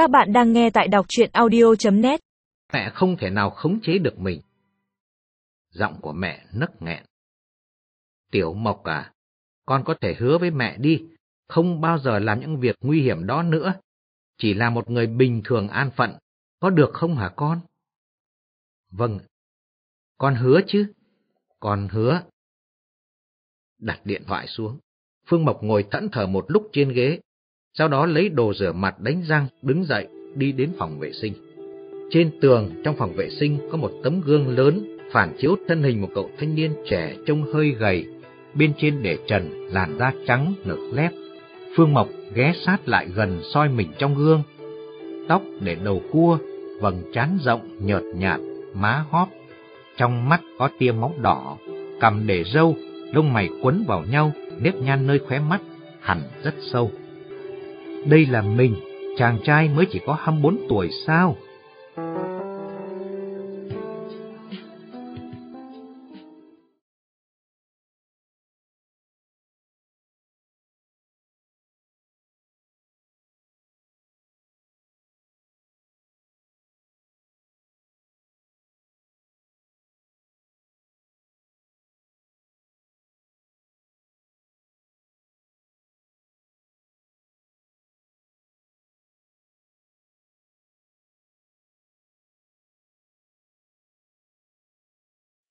Các bạn đang nghe tại đọc truyện audio.net Mẹ không thể nào khống chế được mình. Giọng của mẹ nấc nghẹn. Tiểu Mộc à, con có thể hứa với mẹ đi, không bao giờ làm những việc nguy hiểm đó nữa. Chỉ là một người bình thường an phận, có được không hả con? Vâng, con hứa chứ, con hứa. Đặt điện thoại xuống, Phương Mộc ngồi thẫn thờ một lúc trên ghế, sau đó lấy đồ rửa mặt đánh răng, đứng dậy, đi đến phòng vệ sinh. Trên tường trong phòng vệ sinh có một tấm gương lớn phản chiếu thân hình một cậu thanh niên trẻ trông hơi gầy, bên trên để trần làn da trắng nực lép. Phương Mộc ghé sát lại gần soi mình trong gương. Tóc để đầu cua, vầng trán rộng nhợt nhạt, má hóp. Trong mắt có tia máu đỏ, cằm để râu, lông mày quấn vào nhau, nếp nhăn nơi khóe mắt hẳn rất sâu. Đây là mình, chàng trai mới chỉ có 24 tuổi sao?